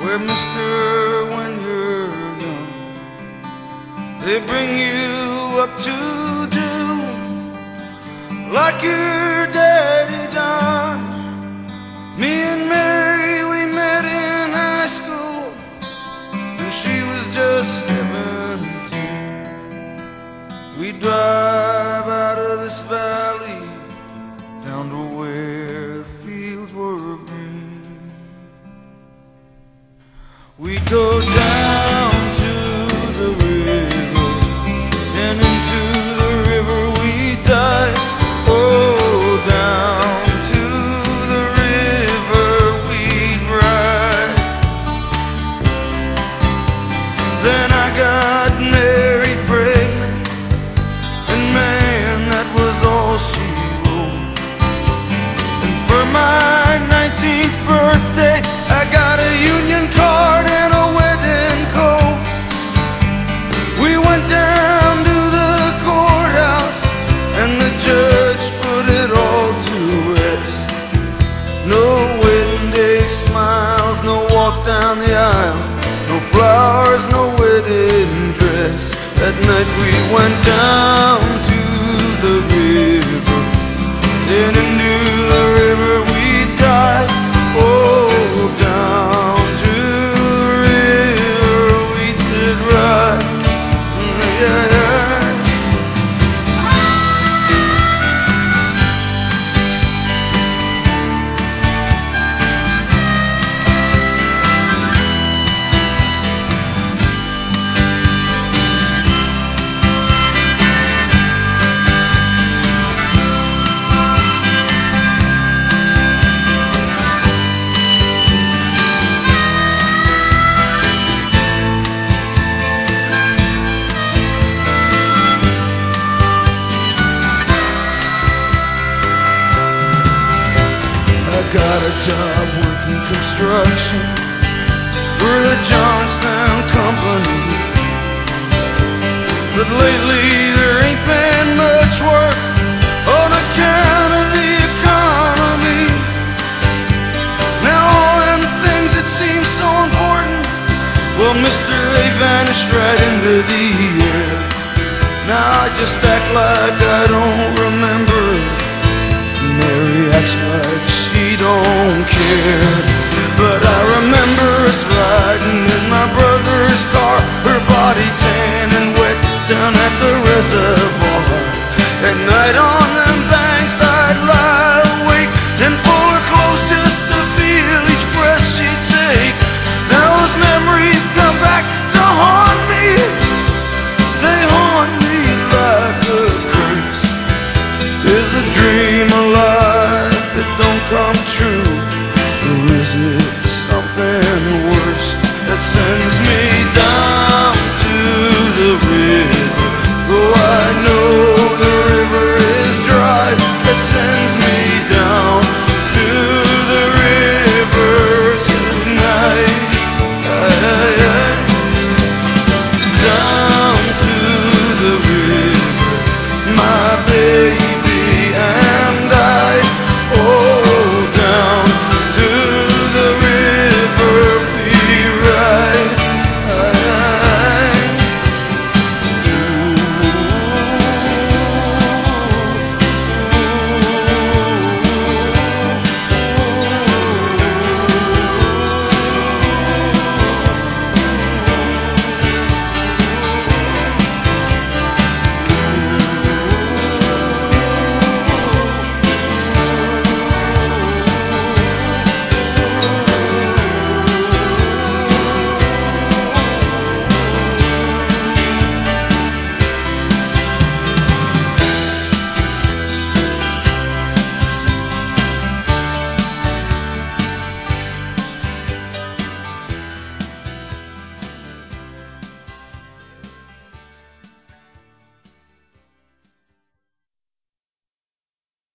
where mister when you're young. They bring you up to do like your daddy done. Me and Mary we met in high school and she was just 17 we drive out of this valley down to where the fields were green. We go down walk down the aisle, no flowers, no wedding dress. That night we went down got a job working construction for the Johnstown Company. But lately there ain't been much work on account of the economy. Now all them things that seem so important, well, mister, they vanished right into the air. Now I just act like I don't But I remember us riding in my brother's car, her body tan and wet down at the reservoir. At night on